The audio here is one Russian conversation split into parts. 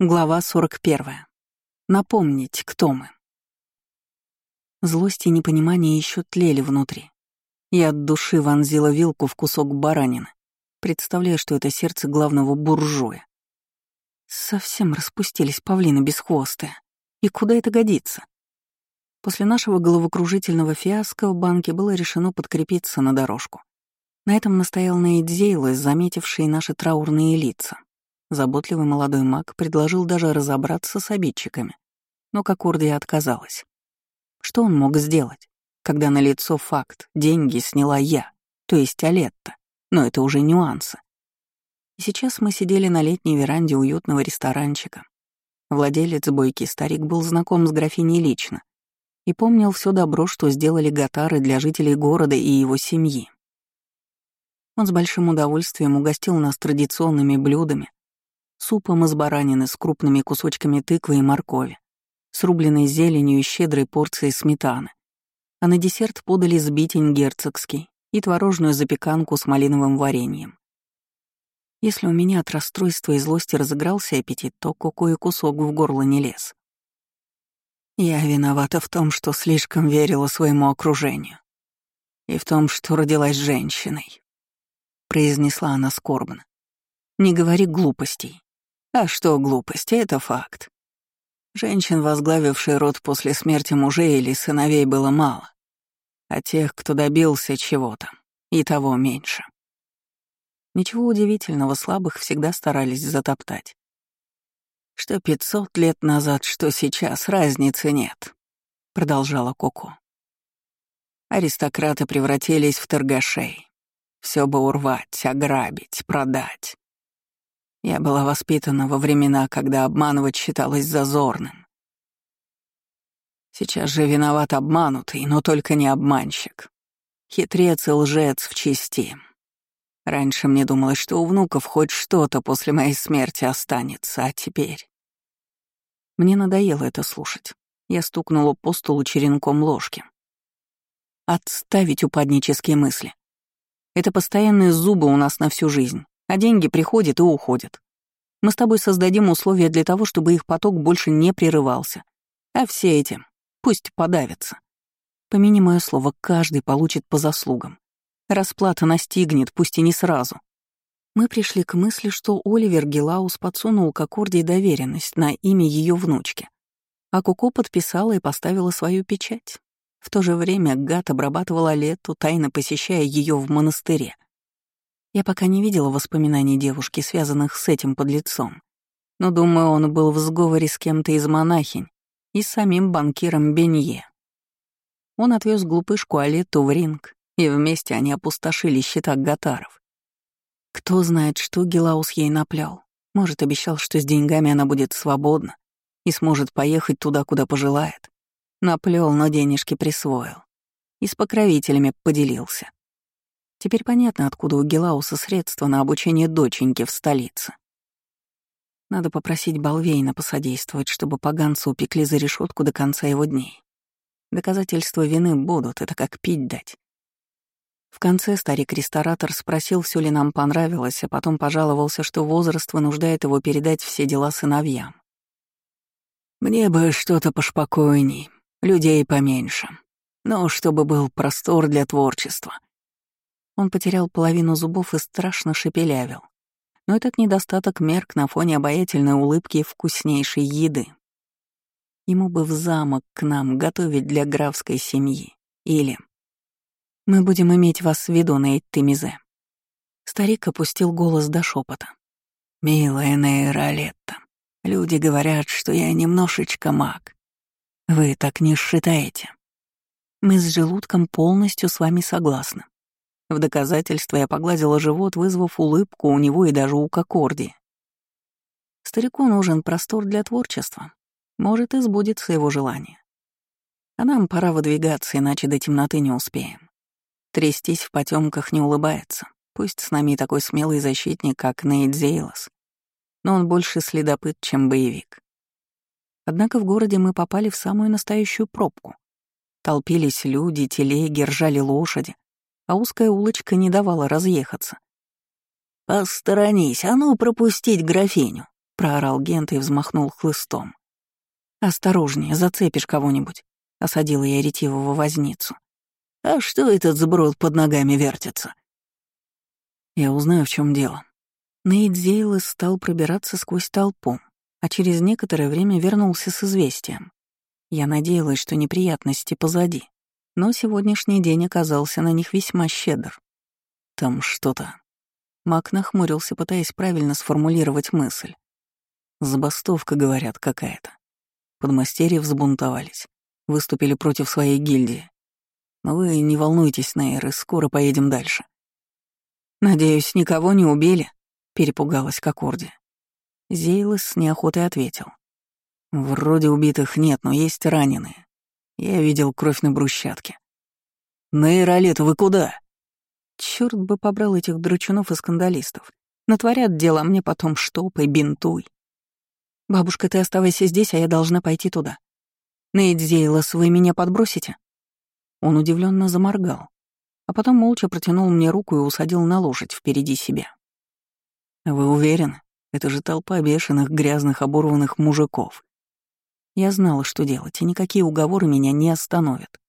Глава 41. Напомнить, кто мы. Злость и непонимание еще тлели внутри. Я от души вонзила вилку в кусок баранины, представляя, что это сердце главного буржуя. Совсем распустились павлины бесхвостые. И куда это годится? После нашего головокружительного фиаско в банке было решено подкрепиться на дорожку. На этом настоял Нейдзейлос, заметивший наши траурные лица. Заботливый молодой маг предложил даже разобраться с обидчиками, но Кокордия отказалась. Что он мог сделать, когда на лицо факт «деньги сняла я», то есть Алетта, но это уже нюансы. Сейчас мы сидели на летней веранде уютного ресторанчика. Владелец бойкий старик был знаком с графиней лично и помнил все добро, что сделали гатары для жителей города и его семьи. Он с большим удовольствием угостил нас традиционными блюдами, супом из баранины с крупными кусочками тыквы и моркови, с рубленной зеленью и щедрой порцией сметаны. А на десерт подали сбитень герцогский и творожную запеканку с малиновым вареньем. Если у меня от расстройства и злости разыгрался аппетит, то коко и кусок в горло не лез. Я виновата в том, что слишком верила своему окружению. И в том, что родилась женщиной. Произнесла она скорбно. Не говори глупостей. А что глупости, это факт. Женщин, возглавивших род после смерти мужей или сыновей, было мало, а тех, кто добился чего-то, и того меньше. Ничего удивительного, слабых всегда старались затоптать. Что пятьсот лет назад, что сейчас, разницы нет, — продолжала Коко. Аристократы превратились в торгашей. Все бы урвать, ограбить, продать. Я была воспитана во времена, когда обманывать считалось зазорным. Сейчас же виноват обманутый, но только не обманщик. Хитрец и лжец в чести. Раньше мне думалось, что у внуков хоть что-то после моей смерти останется, а теперь... Мне надоело это слушать. Я стукнула по столу черенком ложки. Отставить упаднические мысли. Это постоянные зубы у нас на всю жизнь а деньги приходят и уходят. Мы с тобой создадим условия для того, чтобы их поток больше не прерывался. А все эти пусть подавятся. Помяни мое слово, каждый получит по заслугам. Расплата настигнет, пусть и не сразу. Мы пришли к мысли, что Оливер Гелаус подсунул к аккорде доверенность на имя ее внучки. А Куко подписала и поставила свою печать. В то же время гад обрабатывала Лету, тайно посещая ее в монастыре — я пока не видела воспоминаний девушки, связанных с этим подлецом. Но, думаю, он был в сговоре с кем-то из монахинь и самим банкиром Бенье. Он отвез глупышку Алету в ринг, и вместе они опустошили счета гатаров. Кто знает, что Гелаус ей наплял. Может, обещал, что с деньгами она будет свободна и сможет поехать туда, куда пожелает. Наплел, но денежки присвоил. И с покровителями поделился. Теперь понятно, откуда у Гелауса средства на обучение доченьки в столице. Надо попросить Балвейна посодействовать, чтобы поганца упекли за решетку до конца его дней. Доказательства вины будут, это как пить дать. В конце старик-ресторатор спросил, все ли нам понравилось, а потом пожаловался, что возраст вынуждает его передать все дела сыновьям. «Мне бы что-то поспокойней, людей поменьше, но чтобы был простор для творчества», он потерял половину зубов и страшно шепелявил. Но этот недостаток мерк на фоне обаятельной улыбки и вкуснейшей еды. Ему бы в замок к нам готовить для графской семьи. Или «Мы будем иметь вас в виду, Нейт Темизе». Старик опустил голос до шепота. «Милая Нейролетта, люди говорят, что я немножечко маг. Вы так не считаете?» «Мы с желудком полностью с вами согласны», в доказательство я погладила живот, вызвав улыбку у него и даже у Кокорди. Старику нужен простор для творчества. Может, и сбудется его желание. А нам пора выдвигаться, иначе до темноты не успеем. Трястись в потемках не улыбается. Пусть с нами такой смелый защитник, как Нейт Зейлос, но он больше следопыт, чем боевик. Однако в городе мы попали в самую настоящую пробку. Толпились люди, телеги, ржали лошади, а узкая улочка не давала разъехаться. «Посторонись, а ну пропустить графиню!» проорал Гент и взмахнул хлыстом. «Осторожнее, зацепишь кого-нибудь», — осадила я ретивого возницу. «А что этот сброд под ногами вертится?» Я узнаю, в чем дело. Нейт Зейлос стал пробираться сквозь толпу, а через некоторое время вернулся с известием. Я надеялась, что неприятности позади, но сегодняшний день оказался на них весьма щедр. Там что-то. Мак нахмурился, пытаясь правильно сформулировать мысль. Забастовка, говорят, какая-то. Подмастерья взбунтовались, выступили против своей гильдии. Но вы не волнуйтесь, Нейр, скоро поедем дальше. «Надеюсь, никого не убили?» — перепугалась Кокорди. Зейлос с неохотой ответил. «Вроде убитых нет, но есть раненые. Я видел кровь на брусчатке». «Нейролет, вы куда?» Черт бы побрал этих дручунов и скандалистов. Натворят дело, а мне потом штопай, бинтуй. «Бабушка, ты оставайся здесь, а я должна пойти туда. Нейт Зейлос, вы меня подбросите?» Он удивленно заморгал а потом молча протянул мне руку и усадил на лошадь впереди себя. «Вы уверены? Это же толпа бешеных, грязных, оборванных мужиков. Я знала, что делать, и никакие уговоры меня не остановят.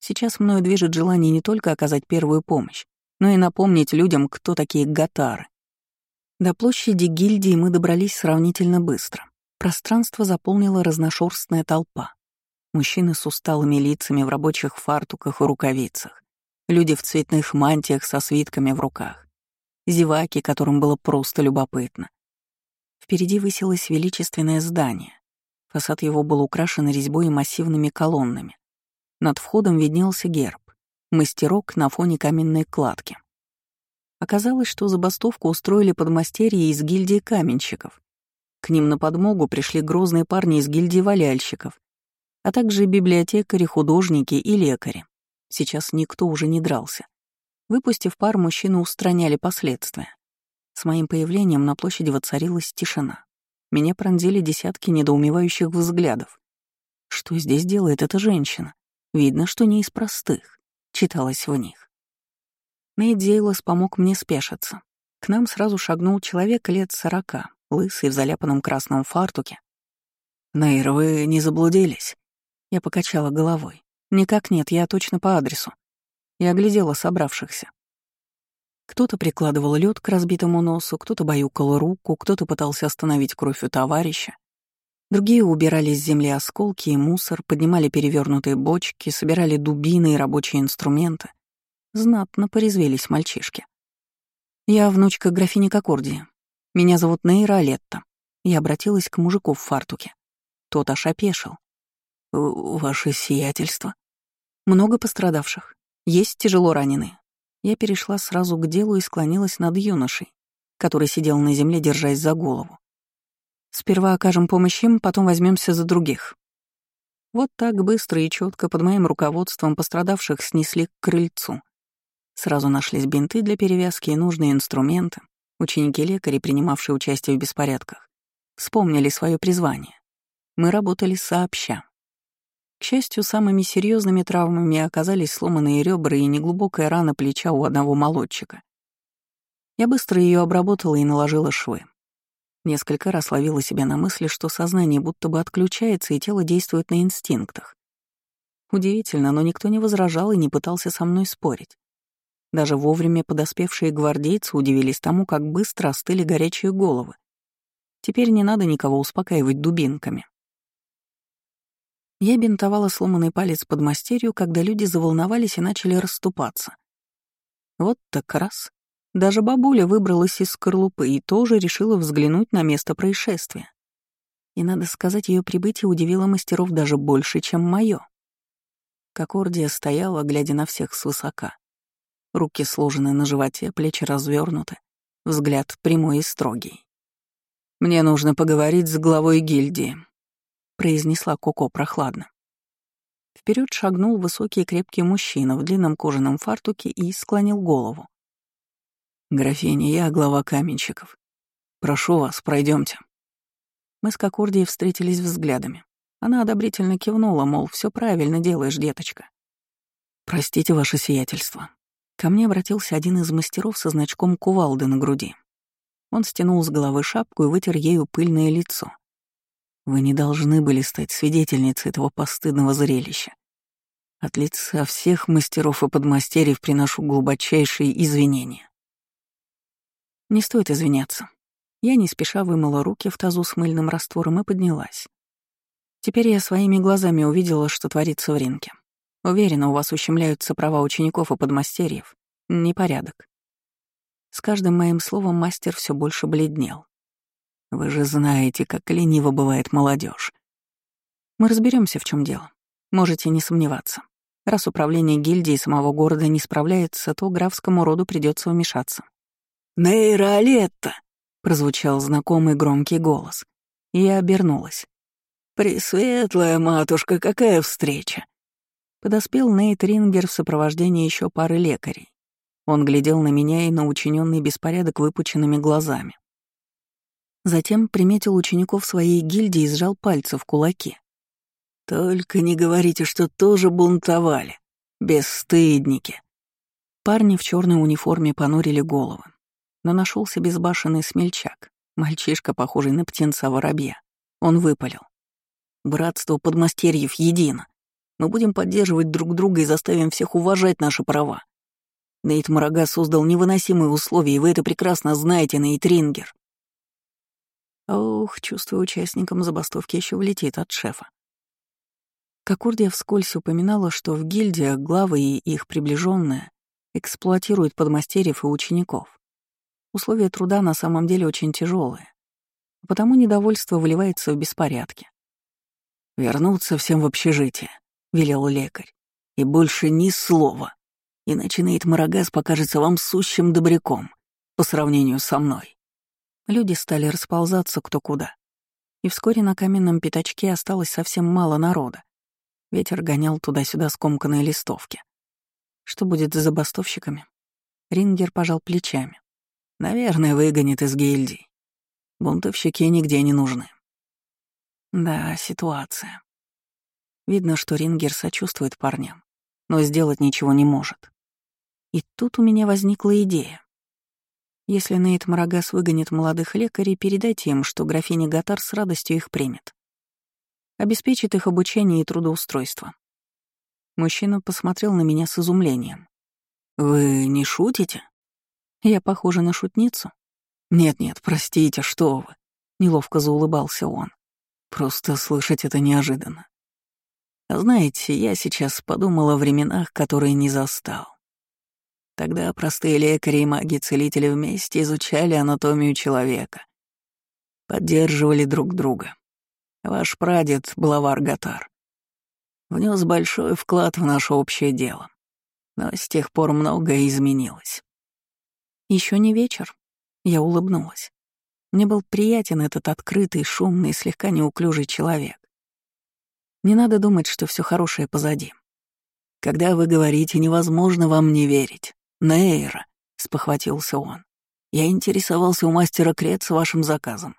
Сейчас мною движет желание не только оказать первую помощь, но и напомнить людям, кто такие гатары. До площади гильдии мы добрались сравнительно быстро. Пространство заполнила разношерстная толпа. Мужчины с усталыми лицами в рабочих фартуках и рукавицах люди в цветных мантиях со свитками в руках, зеваки, которым было просто любопытно. Впереди высилось величественное здание. Фасад его был украшен резьбой и массивными колоннами. Над входом виднелся герб — мастерок на фоне каменной кладки. Оказалось, что забастовку устроили подмастерье из гильдии каменщиков. К ним на подмогу пришли грозные парни из гильдии валяльщиков, а также библиотекари, художники и лекари. Сейчас никто уже не дрался. Выпустив пар, мужчины устраняли последствия. С моим появлением на площади воцарилась тишина. Меня пронзили десятки недоумевающих взглядов. Что здесь делает эта женщина? Видно, что не из простых. Читалось в них. Нейт Зейлос помог мне спешиться. К нам сразу шагнул человек лет сорока, лысый в заляпанном красном фартуке. «Нейр, вы не заблудились?» Я покачала головой. «Никак нет, я точно по адресу». Я оглядела собравшихся. Кто-то прикладывал лед к разбитому носу, кто-то баюкал руку, кто-то пытался остановить кровь у товарища. Другие убирали с земли осколки и мусор, поднимали перевернутые бочки, собирали дубины и рабочие инструменты. Знатно порезвелись мальчишки. Я внучка графини Кокордии. Меня зовут Нейра Алетта. Я обратилась к мужику в фартуке. Тот аж опешил. «Ваше сиятельство?» Много пострадавших. Есть тяжело раненые. Я перешла сразу к делу и склонилась над юношей, который сидел на земле, держась за голову. Сперва окажем помощь им, потом возьмемся за других. Вот так быстро и четко под моим руководством пострадавших снесли к крыльцу. Сразу нашлись бинты для перевязки и нужные инструменты. Ученики-лекари, принимавшие участие в беспорядках, вспомнили свое призвание. Мы работали сообща. К счастью, самыми серьезными травмами оказались сломанные ребра и неглубокая рана плеча у одного молодчика. Я быстро ее обработала и наложила швы. Несколько раз ловила себя на мысли, что сознание будто бы отключается и тело действует на инстинктах. Удивительно, но никто не возражал и не пытался со мной спорить. Даже вовремя подоспевшие гвардейцы удивились тому, как быстро остыли горячие головы. Теперь не надо никого успокаивать дубинками. Я бинтовала сломанный палец под мастерью, когда люди заволновались и начали расступаться. Вот так раз. Даже бабуля выбралась из скорлупы и тоже решила взглянуть на место происшествия. И, надо сказать, ее прибытие удивило мастеров даже больше, чем мое. Кокордия стояла, глядя на всех свысока. Руки сложены на животе, плечи развернуты, взгляд прямой и строгий. «Мне нужно поговорить с главой гильдии», произнесла Коко прохладно. Вперед шагнул высокий крепкий мужчина в длинном кожаном фартуке и склонил голову. «Графиня, я глава каменщиков. Прошу вас, пройдемте. Мы с Кокордией встретились взглядами. Она одобрительно кивнула, мол, все правильно делаешь, деточка. «Простите ваше сиятельство». Ко мне обратился один из мастеров со значком кувалды на груди. Он стянул с головы шапку и вытер ею пыльное лицо. Вы не должны были стать свидетельницей этого постыдного зрелища. От лица всех мастеров и подмастерьев приношу глубочайшие извинения. Не стоит извиняться. Я не спеша вымыла руки в тазу с мыльным раствором и поднялась. Теперь я своими глазами увидела, что творится в ринке. Уверена, у вас ущемляются права учеников и подмастерьев. Непорядок. С каждым моим словом мастер все больше бледнел. Вы же знаете, как лениво бывает молодежь. Мы разберемся, в чем дело. Можете не сомневаться. Раз управление гильдии самого города не справляется, то графскому роду придется вмешаться. «Нейра Алетта!» — прозвучал знакомый громкий голос. Я обернулась. «Пресветлая матушка, какая встреча!» Подоспел Нейт Рингер в сопровождении еще пары лекарей. Он глядел на меня и на учиненный беспорядок выпученными глазами. Затем приметил учеников своей гильдии и сжал пальцы в кулаки. «Только не говорите, что тоже бунтовали. Бесстыдники!» Парни в черной униформе понурили головы. Но нашелся безбашенный смельчак, мальчишка, похожий на птенца-воробья. Он выпалил. «Братство подмастерьев едино. Мы будем поддерживать друг друга и заставим всех уважать наши права. Нейт Марага создал невыносимые условия, и вы это прекрасно знаете, Нейт Рингер. Ох, чувствую, участникам забастовки еще влетит от шефа. Кокурдия вскользь упоминала, что в гильдиях главы и их приближенные эксплуатируют подмастерьев и учеников. Условия труда на самом деле очень тяжелые, потому недовольство выливается в беспорядки. «Вернуться всем в общежитие», — велел лекарь, — «и больше ни слова, иначе Нейт Марагас покажется вам сущим добряком по сравнению со мной». Люди стали расползаться кто куда. И вскоре на каменном пятачке осталось совсем мало народа. Ветер гонял туда-сюда скомканные листовки. Что будет с забастовщиками? Рингер пожал плечами. Наверное, выгонит из гильдии. Бунтовщики нигде не нужны. Да, ситуация. Видно, что Рингер сочувствует парням, но сделать ничего не может. И тут у меня возникла идея. Если Нейт Марагас выгонит молодых лекарей, передайте им, что графиня Гатар с радостью их примет. Обеспечит их обучение и трудоустройство. Мужчина посмотрел на меня с изумлением. «Вы не шутите?» «Я похожа на шутницу?» «Нет-нет, простите, что вы!» Неловко заулыбался он. «Просто слышать это неожиданно. Знаете, я сейчас подумал о временах, которые не застал. Тогда простые лекари и маги-целители вместе изучали анатомию человека. Поддерживали друг друга. Ваш прадед, Блавар Гатар, внес большой вклад в наше общее дело. Но с тех пор многое изменилось. Еще не вечер. Я улыбнулась. Мне был приятен этот открытый, шумный, слегка неуклюжий человек. Не надо думать, что все хорошее позади. Когда вы говорите, невозможно вам не верить. «Нейра», — спохватился он, — «я интересовался у мастера Креца вашим заказом.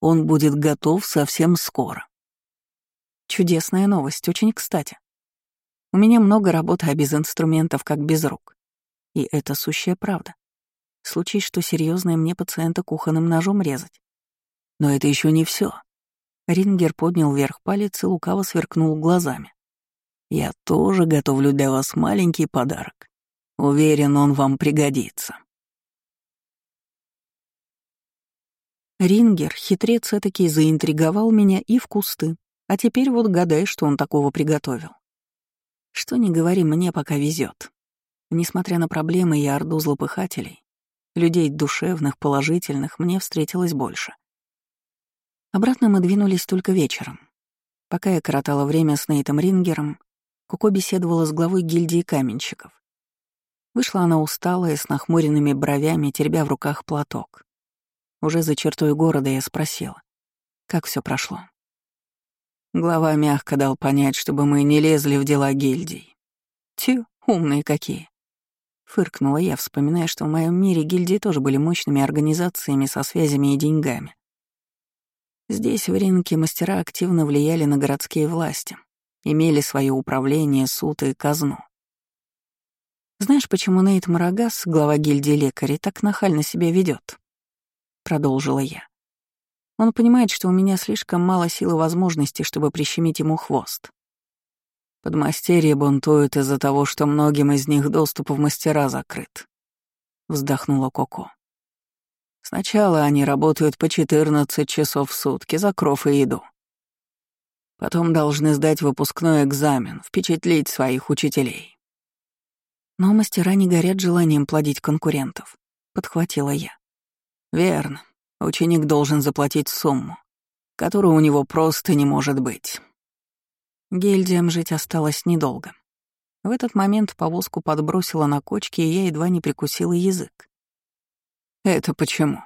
Он будет готов совсем скоро». Чудесная новость, очень кстати. У меня много работы, а без инструментов, как без рук. И это сущая правда. Случай, что серьезное мне пациента кухонным ножом резать. Но это еще не все. Рингер поднял вверх палец и лукаво сверкнул глазами. «Я тоже готовлю для вас маленький подарок. Уверен, он вам пригодится. Рингер, хитрец этакий, заинтриговал меня и в кусты, а теперь вот гадай, что он такого приготовил. Что не говори, мне пока везет. Несмотря на проблемы и орду злопыхателей, людей душевных, положительных, мне встретилось больше. Обратно мы двинулись только вечером. Пока я коротала время с Нейтом Рингером, Коко беседовала с главой гильдии каменщиков. Вышла она усталая, с нахмуренными бровями, теребя в руках платок. Уже за чертой города я спросила, как все прошло. Глава мягко дал понять, чтобы мы не лезли в дела гильдий. Тю, умные какие. Фыркнула я, вспоминая, что в моем мире гильдии тоже были мощными организациями со связями и деньгами. Здесь, в рынке, мастера активно влияли на городские власти, имели свое управление, суд и казну. Знаешь, почему Нейт Марагас, глава гильдии лекарей, так нахально себя ведет? продолжила я. Он понимает, что у меня слишком мало сил и возможностей, чтобы прищемить ему хвост. Подмастерье бунтуют из-за того, что многим из них доступ в мастера закрыт. Вздохнула Коко. Сначала они работают по 14 часов в сутки за кров и еду. Потом должны сдать выпускной экзамен, впечатлить своих учителей. Но мастера не горят желанием плодить конкурентов, подхватила я. Верно. Ученик должен заплатить сумму, которую у него просто не может быть. Гильдиям жить осталось недолго. В этот момент повозку подбросила на кочке, и я едва не прикусила язык. Это почему?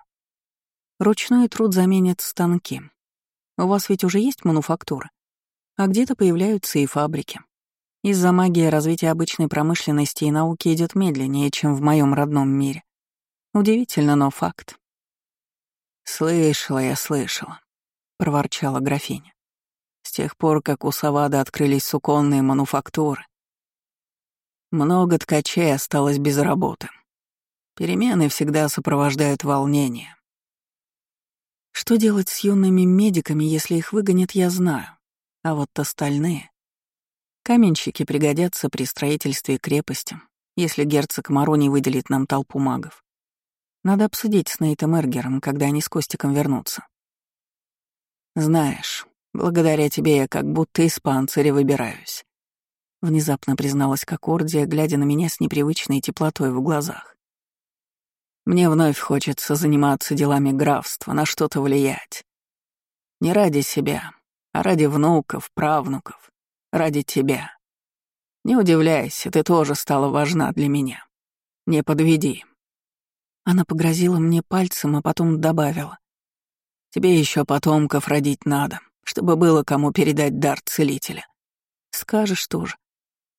Ручной труд заменит станки. У вас ведь уже есть мануфактура, а где-то появляются и фабрики. Из-за магии развитие обычной промышленности и науки идет медленнее, чем в моем родном мире. Удивительно, но факт. «Слышала я, слышала», — проворчала графиня. «С тех пор, как у Савада открылись суконные мануфактуры, много ткачей осталось без работы. Перемены всегда сопровождают волнение. Что делать с юными медиками, если их выгонят, я знаю. А вот остальные... Каменщики пригодятся при строительстве крепости, если герцог Марони выделит нам толпу магов. Надо обсудить с Нейтом Эргером, когда они с Костиком вернутся. Знаешь, благодаря тебе я как будто из панциря выбираюсь. Внезапно призналась Кокордия, глядя на меня с непривычной теплотой в глазах. Мне вновь хочется заниматься делами графства, на что-то влиять. Не ради себя, а ради внуков, правнуков, ради тебя. Не удивляйся, ты тоже стала важна для меня. Не подведи. Она погрозила мне пальцем, а потом добавила. Тебе еще потомков родить надо, чтобы было кому передать дар целителя. Скажешь тоже.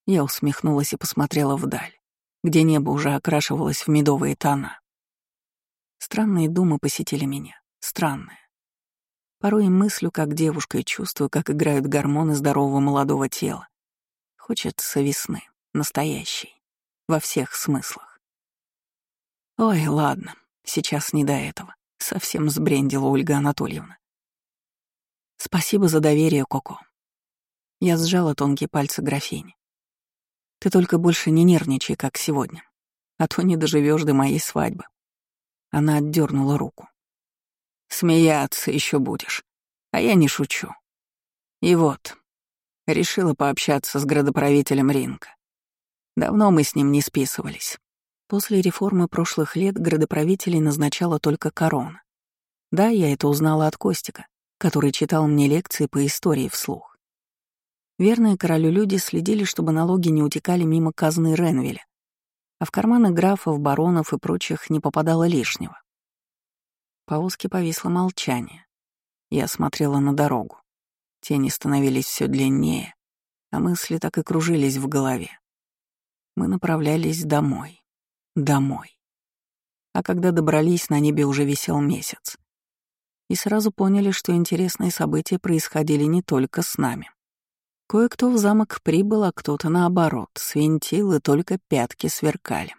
Я усмехнулась и посмотрела вдаль, где небо уже окрашивалось в медовые тона. Странные думы посетили меня. Странные. Порой мыслю, как девушка, и чувствую, как играют гормоны здорового молодого тела. Хочется весны, настоящей, во всех смыслах. Ой, ладно, сейчас не до этого. Совсем сбрендила Ольга Анатольевна. Спасибо за доверие, Коко. Я сжала тонкие пальцы графини. Ты только больше не нервничай, как сегодня, а то не доживешь до моей свадьбы. Она отдернула руку. Смеяться еще будешь. А я не шучу. И вот, решила пообщаться с градоправителем Ринка. Давно мы с ним не списывались. После реформы прошлых лет градоправителей назначала только корона. Да, я это узнала от Костика, который читал мне лекции по истории вслух. Верные королю люди следили, чтобы налоги не утекали мимо казны Ренвеля, а в карманы графов, баронов и прочих не попадало лишнего. По узке повисло молчание. Я смотрела на дорогу. Тени становились все длиннее, а мысли так и кружились в голове. Мы направлялись домой. Домой. А когда добрались, на небе уже висел месяц. И сразу поняли, что интересные события происходили не только с нами. Кое-кто в замок прибыл, а кто-то наоборот, свинтил и только пятки сверкали.